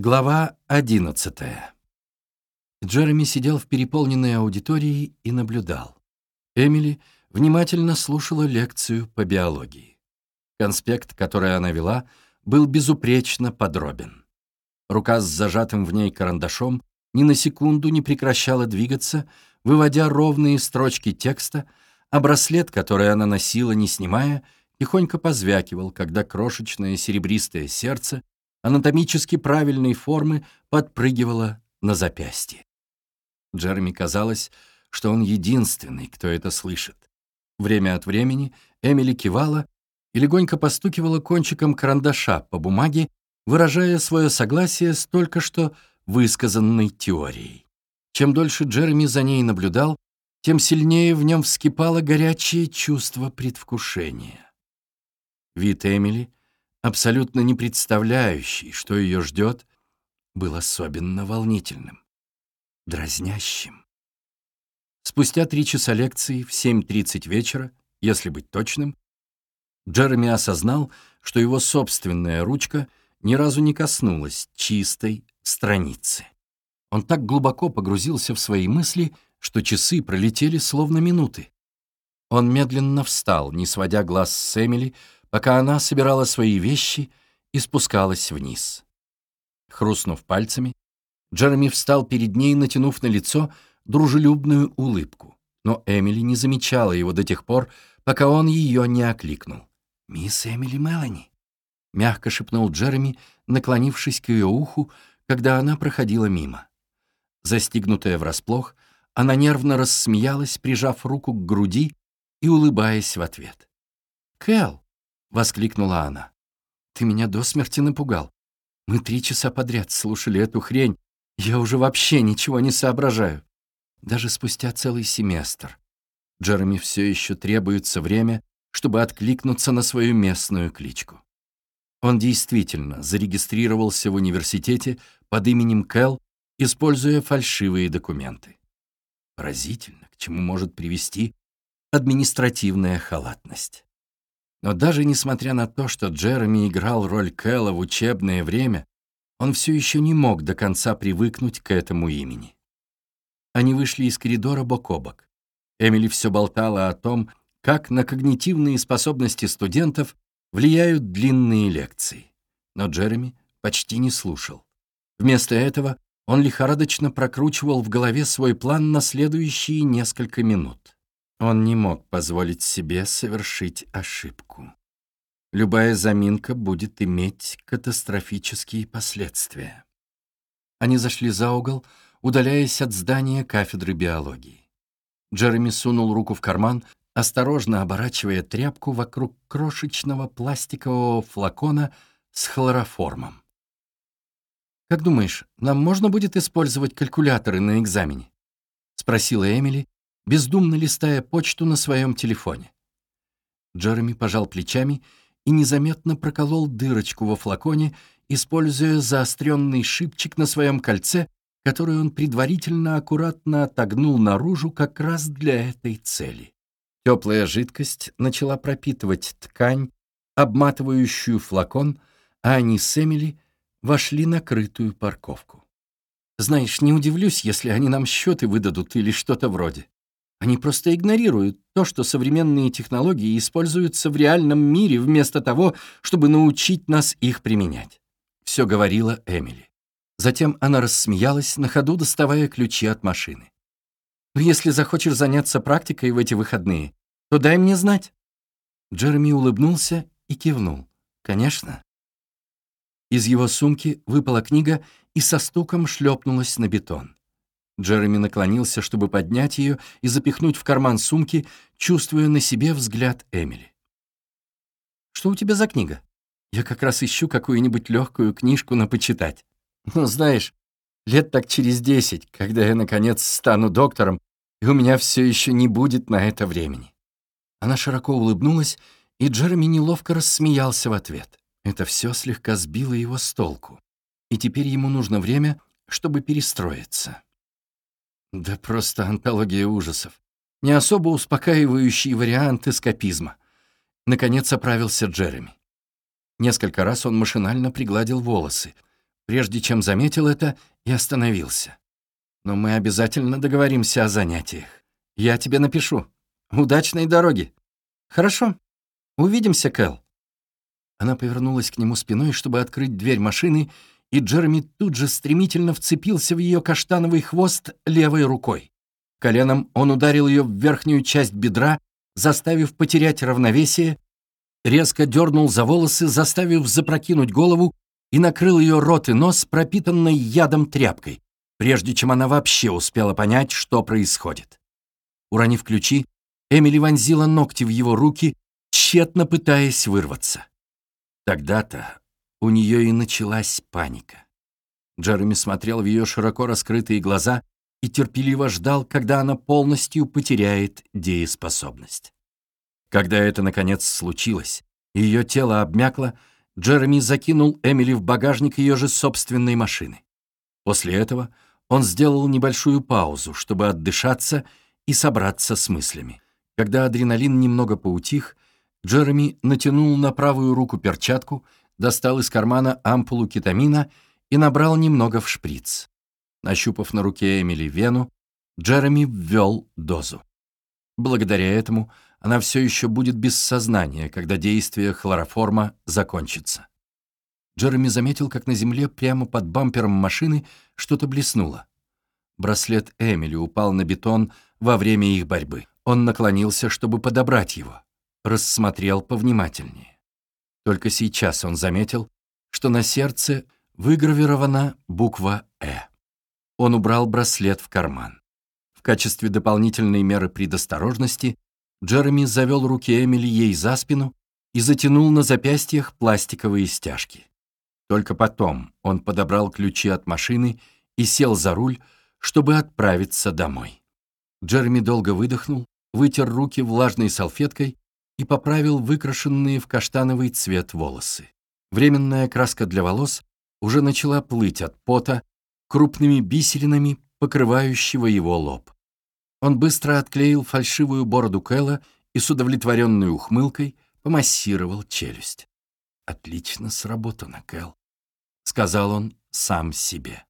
Глава 11 Джереми сидел в переполненной аудитории и наблюдал. Эмили внимательно слушала лекцию по биологии. Конспект, который она вела, был безупречно подробен. Рука с зажатым в ней карандашом ни на секунду не прекращала двигаться, выводя ровные строчки текста, а браслет, который она носила, не снимая, тихонько позвякивал, когда крошечное серебристое сердце анатомически правильной формы подпрыгивало на запястье. Джереми казалось, что он единственный, кто это слышит. Время от времени Эмили кивала и легонько постукивала кончиком карандаша по бумаге, выражая свое согласие с только что высказанной теорией. Чем дольше Джереми за ней наблюдал, тем сильнее в нем вскипало горячее чувство предвкушения. Вид Эмили — абсолютно не представляющий, что ее ждет, был особенно волнительным, дразнящим. Спустя три часа лекции в 7.30 вечера, если быть точным, Джереми осознал, что его собственная ручка ни разу не коснулась чистой страницы. Он так глубоко погрузился в свои мысли, что часы пролетели словно минуты. Он медленно встал, не сводя глаз с Эмили, пока она собирала свои вещи и спускалась вниз. Хрустнув пальцами, Джереми встал перед ней, натянув на лицо дружелюбную улыбку. Но Эмили не замечала его до тех пор, пока он ее не окликнул. «Мисс Эмили Мелани», — мягко шепнул Джереми, наклонившись к ее уху, когда она проходила мимо. Застигнутая врасплох, она нервно рассмеялась, прижав руку к груди и улыбаясь в ответ. «Кэл!» — воскликнула она. «Ты меня до смерти напугал. Мы три часа подряд слушали эту хрень. Я уже вообще ничего не соображаю. Даже спустя целый семестр. Джереми все еще требуется время, чтобы откликнуться на свою местную кличку. Он действительно зарегистрировался в университете под именем Кэл, используя фальшивые документы. Поразительно, к чему может привести административная халатность. Но даже несмотря на то, что Джереми играл роль Кэлла в учебное время, он все еще не мог до конца привыкнуть к этому имени. Они вышли из коридора бок о бок. Эмили все болтала о том, как на когнитивные способности студентов влияют длинные лекции. Но Джереми почти не слушал. Вместо этого он лихорадочно прокручивал в голове свой план на следующие несколько минут. Он не мог позволить себе совершить ошибку. Любая заминка будет иметь катастрофические последствия. Они зашли за угол, удаляясь от здания кафедры биологии. Джереми сунул руку в карман, осторожно оборачивая тряпку вокруг крошечного пластикового флакона с хлороформом. «Как думаешь, нам можно будет использовать калькуляторы на экзамене?» — спросила Эмили, бездумно листая почту на своем телефоне. Джереми пожал плечами и незаметно проколол дырочку во флаконе, используя заостренный шипчик на своем кольце, который он предварительно аккуратно отогнул наружу как раз для этой цели. Теплая жидкость начала пропитывать ткань, обматывающую флакон, а они с Эмили вошли на крытую парковку. «Знаешь, не удивлюсь, если они нам счеты выдадут или что-то вроде. Они просто игнорируют то, что современные технологии используются в реальном мире вместо того, чтобы научить нас их применять. Все говорила Эмили. Затем она рассмеялась, на ходу доставая ключи от машины. «Ну, если захочешь заняться практикой в эти выходные, то дай мне знать». Джереми улыбнулся и кивнул. «Конечно». Из его сумки выпала книга и со стуком шлепнулась на бетон. Джереми наклонился, чтобы поднять ее и запихнуть в карман сумки, чувствуя на себе взгляд Эмили. «Что у тебя за книга? Я как раз ищу какую-нибудь легкую книжку на почитать. Ну, знаешь, лет так через десять, когда я, наконец, стану доктором, и у меня все еще не будет на это времени». Она широко улыбнулась, и Джереми неловко рассмеялся в ответ. Это все слегка сбило его с толку, и теперь ему нужно время, чтобы перестроиться. Да просто антология ужасов. Не особо успокаивающий вариант эскапизма. Наконец оправился Джереми. Несколько раз он машинально пригладил волосы. прежде чем заметил это и остановился. «Но мы обязательно договоримся о занятиях. Я тебе напишу. Удачной дороги!» «Хорошо. Увидимся, Кэл». Она повернулась к нему спиной, чтобы открыть дверь машины, и Джереми тут же стремительно вцепился в ее каштановый хвост левой рукой. Коленом он ударил ее в верхнюю часть бедра, заставив потерять равновесие, резко дернул за волосы, заставив запрокинуть голову и накрыл ее рот и нос пропитанной ядом тряпкой, прежде чем она вообще успела понять, что происходит. Уронив ключи, Эмили вонзила ногти в его руки, тщетно пытаясь вырваться. Тогда-то у нее и началась паника. Джереми смотрел в ее широко раскрытые глаза и терпеливо ждал, когда она полностью потеряет дееспособность. Когда это, наконец, случилось, ее тело обмякло, Джереми закинул Эмили в багажник ее же собственной машины. После этого он сделал небольшую паузу, чтобы отдышаться и собраться с мыслями. Когда адреналин немного поутих, Джереми натянул на правую руку перчатку, достал из кармана ампулу кетамина и набрал немного в шприц. Нащупав на руке Эмили вену, Джереми ввел дозу. Благодаря этому она все еще будет без сознания, когда действие хлороформа закончится. Джереми заметил, как на земле прямо под бампером машины что-то блеснуло. Браслет Эмили упал на бетон во время их борьбы. Он наклонился, чтобы подобрать его. Рассмотрел повнимательнее. Только сейчас он заметил, что на сердце выгравирована буква «Э». Он убрал браслет в карман. В качестве дополнительной меры предосторожности Джереми завел руки Эмили ей за спину и затянул на запястьях пластиковые стяжки. Только потом он подобрал ключи от машины и сел за руль, чтобы отправиться домой. Джереми долго выдохнул, вытер руки влажной салфеткой и поправил выкрашенные в каштановый цвет волосы. Временная краска для волос уже начала плыть от пота крупными бисеринами, покрывающего его лоб. Он быстро отклеил фальшивую бороду Кэлла и с удовлетворенной ухмылкой помассировал челюсть. «Отлично сработано, Кэл», — сказал он сам себе.